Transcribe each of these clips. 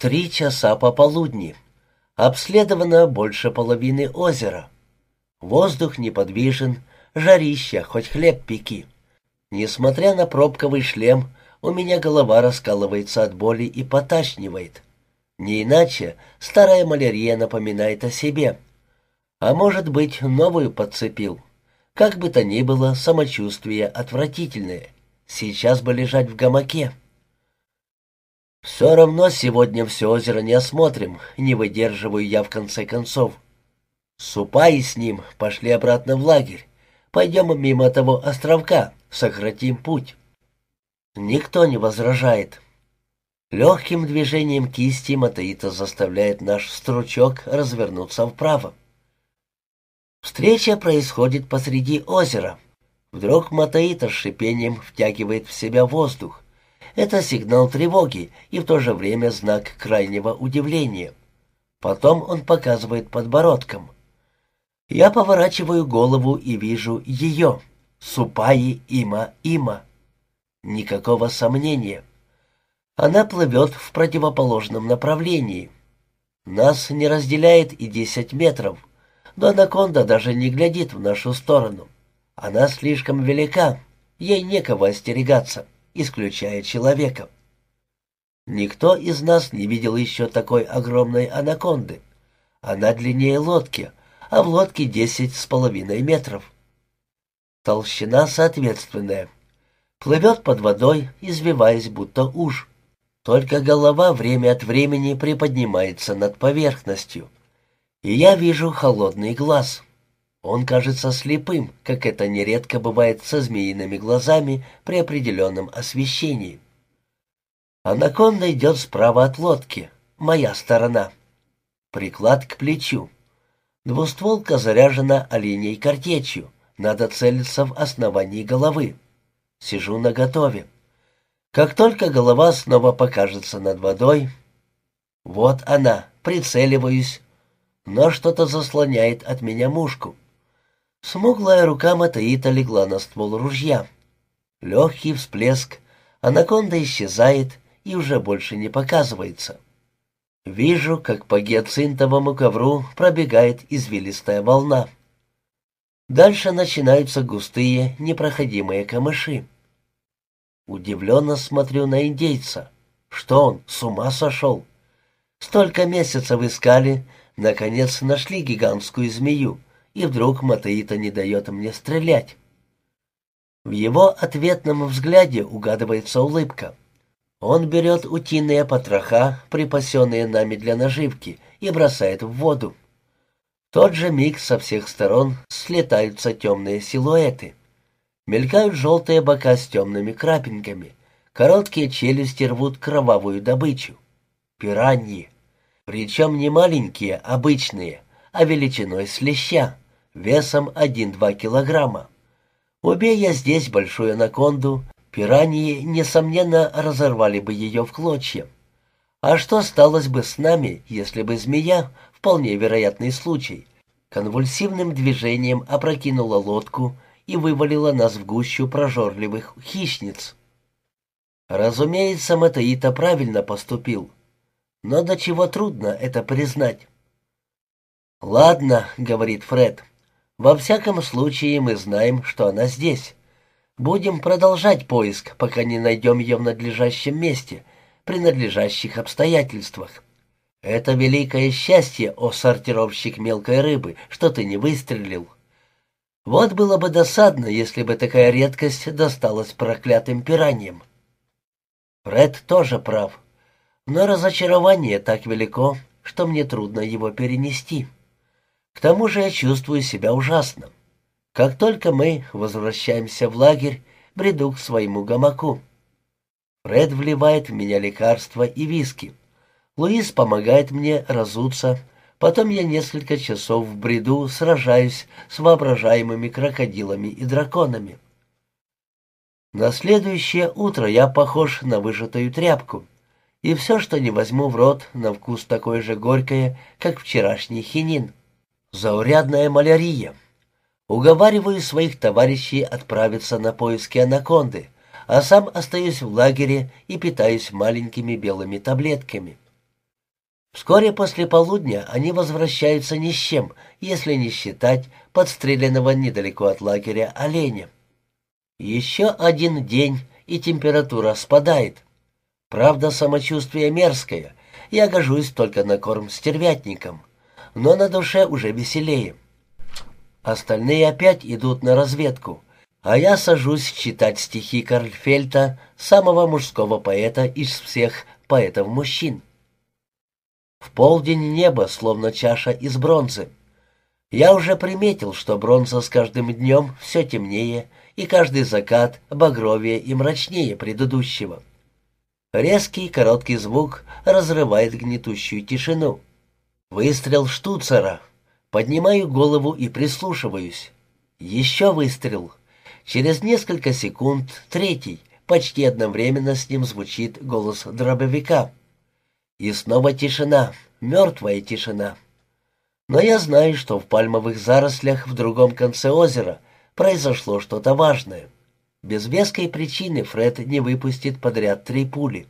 Три часа пополудни. Обследовано больше половины озера. Воздух неподвижен, жарища, хоть хлеб пеки. Несмотря на пробковый шлем, у меня голова раскалывается от боли и поташнивает. Не иначе старая малярия напоминает о себе. А может быть, новую подцепил. Как бы то ни было, самочувствие отвратительное. Сейчас бы лежать в гамаке. Все равно сегодня все озеро не осмотрим, не выдерживаю я в конце концов. Супай с ним пошли обратно в лагерь. Пойдем мимо того островка, сократим путь. Никто не возражает. Легким движением кисти Матаита заставляет наш стручок развернуться вправо. Встреча происходит посреди озера. Вдруг Матаита с шипением втягивает в себя воздух. Это сигнал тревоги и в то же время знак крайнего удивления. Потом он показывает подбородком. Я поворачиваю голову и вижу ее, Супаи Има Има. Никакого сомнения. Она плывет в противоположном направлении. Нас не разделяет и десять метров, но анаконда даже не глядит в нашу сторону. Она слишком велика, ей некого остерегаться исключая человека. Никто из нас не видел еще такой огромной анаконды. Она длиннее лодки, а в лодке десять с половиной метров. Толщина соответственная. Плывет под водой, извиваясь, будто уж. Только голова время от времени приподнимается над поверхностью. И я вижу холодный глаз. Он кажется слепым, как это нередко бывает со змеиными глазами при определенном освещении. Анаконда идет справа от лодки, моя сторона. Приклад к плечу. Двустволка заряжена оленей картечью. Надо целиться в основании головы. Сижу наготове. Как только голова снова покажется над водой... Вот она, прицеливаюсь, но что-то заслоняет от меня мушку. Смуглая рука Матаита легла на ствол ружья. Легкий всплеск, анаконда исчезает и уже больше не показывается. Вижу, как по гиацинтовому ковру пробегает извилистая волна. Дальше начинаются густые, непроходимые камыши. Удивленно смотрю на индейца. Что он, с ума сошел? Столько месяцев искали, наконец нашли гигантскую змею и вдруг Матаита не дает мне стрелять. В его ответном взгляде угадывается улыбка. Он берет утиные потроха, припасенные нами для наживки, и бросает в воду. В тот же миг со всех сторон слетаются темные силуэты. Мелькают желтые бока с темными крапинками. Короткие челюсти рвут кровавую добычу. Пираньи. Причем не маленькие, обычные, а величиной с леща весом 1-2 килограмма. Убей я здесь большую анаконду, пираньи, несомненно, разорвали бы ее в клочья. А что сталось бы с нами, если бы змея, вполне вероятный случай, конвульсивным движением опрокинула лодку и вывалила нас в гущу прожорливых хищниц? Разумеется, Матаита правильно поступил, но до чего трудно это признать. «Ладно», — говорит Фред, во всяком случае, мы знаем, что она здесь. Будем продолжать поиск, пока не найдем ее в надлежащем месте, при надлежащих обстоятельствах. Это великое счастье, о сортировщик мелкой рыбы, что ты не выстрелил. Вот было бы досадно, если бы такая редкость досталась проклятым пираньям. Фред тоже прав, но разочарование так велико, что мне трудно его перенести. К тому же я чувствую себя ужасно. Как только мы возвращаемся в лагерь, бреду к своему гамаку. Фред вливает в меня лекарства и виски. Луис помогает мне разуться, потом я несколько часов в бреду сражаюсь с воображаемыми крокодилами и драконами. На следующее утро я похож на выжатую тряпку, и все, что не возьму в рот, на вкус такое же горькое, как вчерашний хинин. Заурядная малярия. Уговариваю своих товарищей отправиться на поиски анаконды, а сам остаюсь в лагере и питаюсь маленькими белыми таблетками. Вскоре после полудня они возвращаются ни с чем, если не считать подстреленного недалеко от лагеря оленя. Еще один день, и температура спадает. Правда, самочувствие мерзкое, я гожусь только на корм стервятникам, но на душе уже веселее. Остальные опять идут на разведку, а я сажусь читать стихи Карльфельта, самого мужского поэта из всех поэтов-мужчин. В полдень небо, словно чаша из бронзы. Я уже приметил, что бронза с каждым днем все темнее, и каждый закат багровее и мрачнее предыдущего. Резкий короткий звук разрывает гнетущую тишину. Выстрел штуцера. Поднимаю голову и прислушиваюсь. Еще выстрел. Через несколько секунд третий. Почти одновременно с ним звучит голос дробовика. И снова тишина, мертвая тишина. Но я знаю, что в пальмовых зарослях в другом конце озера произошло что-то важное. Без веской причины Фред не выпустит подряд три пули.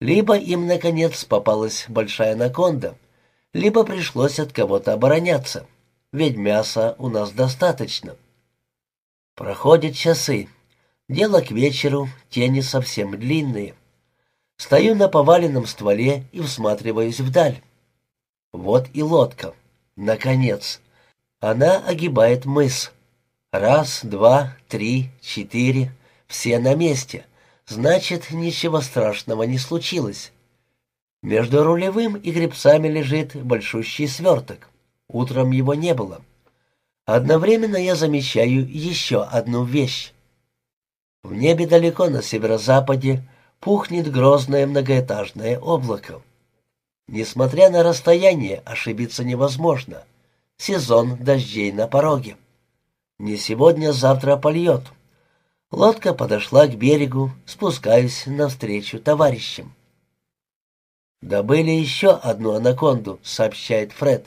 Либо им, наконец, попалась большая анаконда, либо пришлось от кого-то обороняться, ведь мяса у нас достаточно. Проходят часы. Дело к вечеру, тени совсем длинные. Стою на поваленном стволе и всматриваюсь вдаль. Вот и лодка. Наконец. Она огибает мыс. Раз, два, три, четыре. Все на месте. Значит, ничего страшного не случилось. Между рулевым и гребцами лежит большущий сверток. Утром его не было. Одновременно я замечаю еще одну вещь. В небе далеко на северо-западе пухнет грозное многоэтажное облако. Несмотря на расстояние, ошибиться невозможно. Сезон дождей на пороге. Не сегодня, завтра польет. Лодка подошла к берегу, спускаюсь навстречу товарищам. «Добыли еще одну анаконду», — сообщает Фред.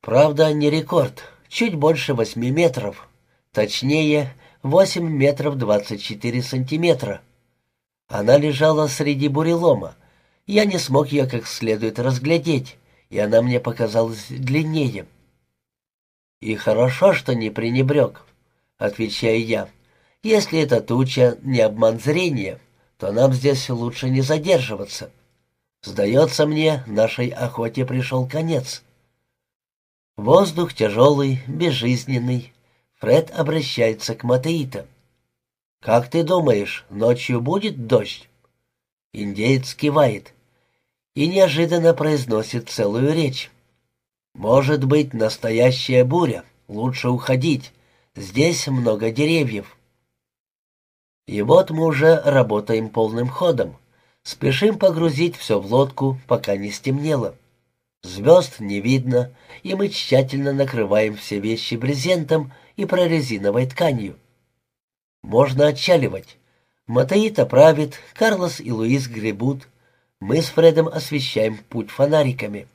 «Правда, не рекорд. Чуть больше восьми метров. Точнее, восемь метров двадцать четыре сантиметра. Она лежала среди бурелома. Я не смог ее как следует разглядеть, и она мне показалась длиннее. «И хорошо, что не пренебрег», — отвечаю я. «Если эта туча не обман зрения, то нам здесь лучше не задерживаться. Сдается мне, нашей охоте пришел конец». Воздух тяжелый, безжизненный. Фред обращается к Матеита. «Как ты думаешь, ночью будет дождь?» Индеец кивает и неожиданно произносит целую речь. «Может быть, настоящая буря. Лучше уходить. Здесь много деревьев». И вот мы уже работаем полным ходом. Спешим погрузить все в лодку, пока не стемнело. Звезд не видно, и мы тщательно накрываем все вещи брезентом и прорезиновой тканью. Можно отчаливать. Матаита правит, Карлос и Луис гребут. Мы с Фредом освещаем путь фонариками.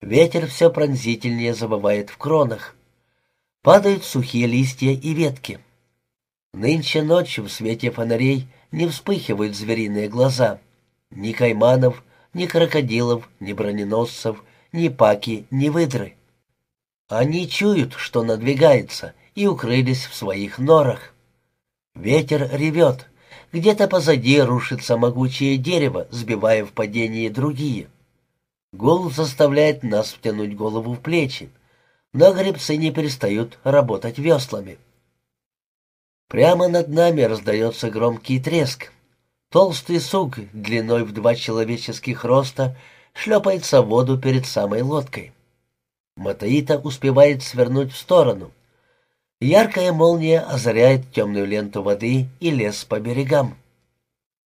Ветер все пронзительнее забывает в кронах. Падают сухие листья и ветки. Нынче ночью в свете фонарей не вспыхивают звериные глаза. Ни кайманов, ни крокодилов, ни броненосцев, ни паки, ни выдры. Они чуют, что надвигается, и укрылись в своих норах. Ветер ревет. Где-то позади рушится могучее дерево, сбивая в падении другие. Гул заставляет нас втянуть голову в плечи, но гребцы не перестают работать веслами. Прямо над нами раздается громкий треск. Толстый сук длиной в два человеческих роста шлепается в воду перед самой лодкой. Матаита успевает свернуть в сторону — Яркая молния озаряет темную ленту воды и лес по берегам.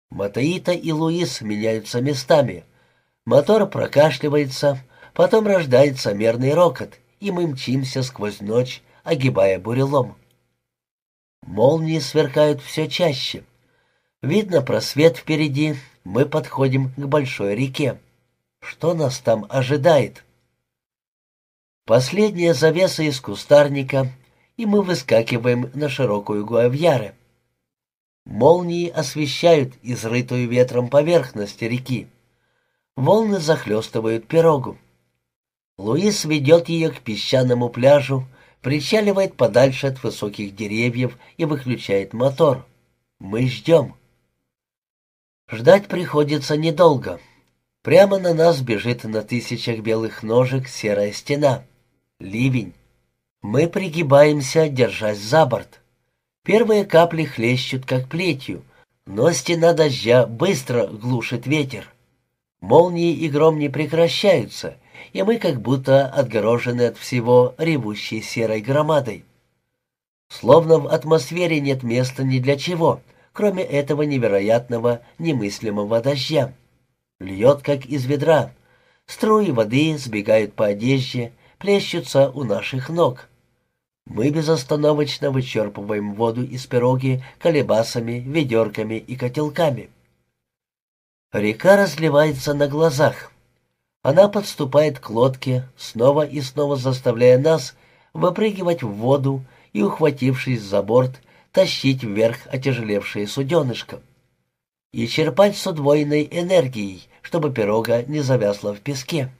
Матаита и Луис меняются местами. Мотор прокашливается, потом рождается мерный рокот, и мы мчимся сквозь ночь, огибая бурелом. Молнии сверкают все чаще. Видно просвет впереди, мы подходим к большой реке. Что нас там ожидает? Последняя завеса из кустарника и мы выскакиваем на широкую гуавьяры. Молнии освещают изрытую ветром поверхность реки. Волны захлестывают пирогу. Луис ведет ее к песчаному пляжу, причаливает подальше от высоких деревьев и выключает мотор. Мы ждем. Ждать приходится недолго. Прямо на нас бежит на тысячах белых ножек серая стена. Ливень. Мы пригибаемся, держась за борт. Первые капли хлещут, как плетью, но стена дождя быстро глушит ветер. Молнии и гром не прекращаются, и мы как будто отгорожены от всего ревущей серой громадой. Словно в атмосфере нет места ни для чего, кроме этого невероятного, немыслимого дождя. Льет, как из ведра. Струи воды сбегают по одежде, плещутся у наших ног. Мы безостановочно вычерпываем воду из пироги колебасами, ведерками и котелками. Река разливается на глазах. Она подступает к лодке, снова и снова заставляя нас выпрыгивать в воду и, ухватившись за борт, тащить вверх отяжелевшее суденышко. И черпать с удвоенной энергией, чтобы пирога не завязла в песке.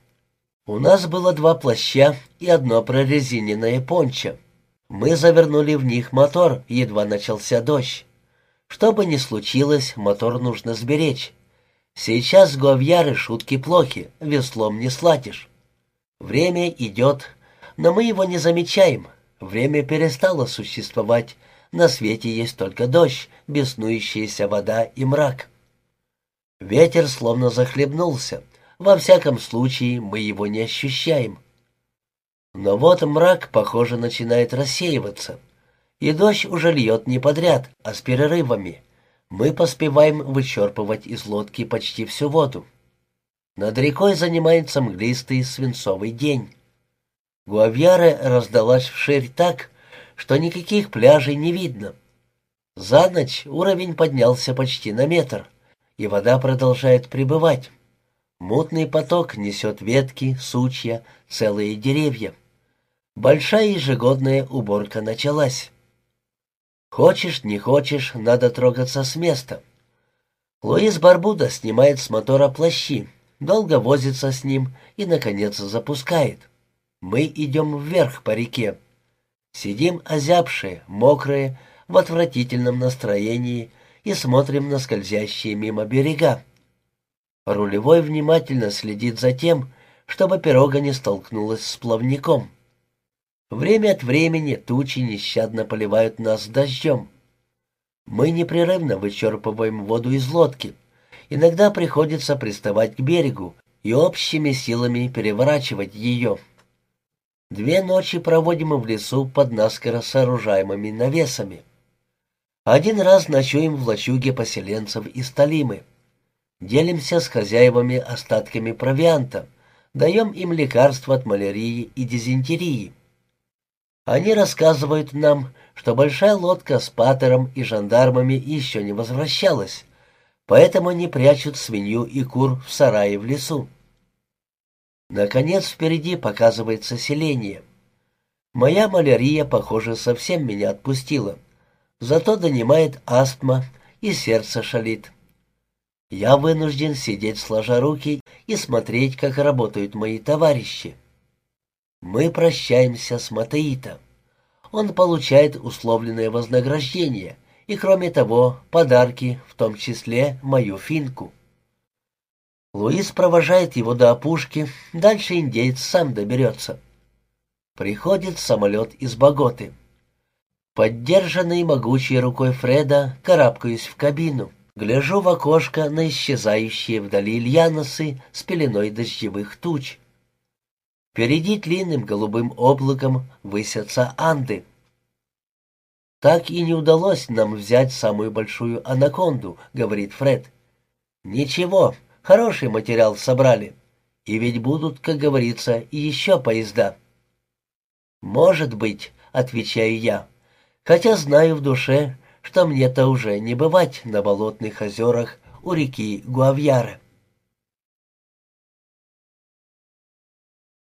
У нас было два плаща и одно прорезиненное пончо. Мы завернули в них мотор, едва начался дождь. Что бы ни случилось, мотор нужно сберечь. Сейчас Говьяры шутки плохи, веслом не слатишь. Время идет, но мы его не замечаем. Время перестало существовать. На свете есть только дождь, беснующаяся вода и мрак. Ветер словно захлебнулся. Во всяком случае, мы его не ощущаем. Но вот мрак, похоже, начинает рассеиваться. И дождь уже льет не подряд, а с перерывами мы поспеваем вычерпывать из лодки почти всю воду. Над рекой занимается мглистый свинцовый день. Гуавьяре раздалась вширь так, что никаких пляжей не видно. За ночь уровень поднялся почти на метр, и вода продолжает прибывать. Мутный поток несет ветки, сучья, целые деревья. Большая ежегодная уборка началась. Хочешь, не хочешь, надо трогаться с места. Луис Барбуда снимает с мотора плащи, долго возится с ним и, наконец, запускает. Мы идем вверх по реке. Сидим озябшие, мокрые, в отвратительном настроении и смотрим на скользящие мимо берега. Рулевой внимательно следит за тем, чтобы пирога не столкнулась с плавником. Время от времени тучи нещадно поливают нас дождем. Мы непрерывно вычерпываем воду из лодки. Иногда приходится приставать к берегу и общими силами переворачивать ее. Две ночи проводим в лесу под наскоро сооружаемыми навесами. Один раз ночуем в лачуге поселенцев из Талимы. Делимся с хозяевами остатками провианта, даем им лекарства от малярии и дизентерии. Они рассказывают нам, что большая лодка с патером и жандармами еще не возвращалась, поэтому они прячут свинью и кур в сарае в лесу. Наконец впереди показывается селение. Моя малярия, похоже, совсем меня отпустила. Зато донимает астма и сердце шалит. Я вынужден сидеть сложа руки и смотреть, как работают мои товарищи. Мы прощаемся с Матеита. Он получает условленное вознаграждение и, кроме того, подарки, в том числе мою финку. Луис провожает его до опушки, дальше индейец сам доберется. Приходит самолет из Боготы. Поддержанный могучей рукой Фреда, карабкаюсь в кабину. Гляжу в окошко на исчезающие вдали льяносы с пеленой дождевых туч. Впереди длинным голубым облаком высятся Анды. «Так и не удалось нам взять самую большую анаконду», — говорит Фред. «Ничего, хороший материал собрали. И ведь будут, как говорится, еще поезда». «Может быть», — отвечаю я, хотя знаю в душе, что мне-то уже не бывать на болотных озерах у реки Гуавьяра.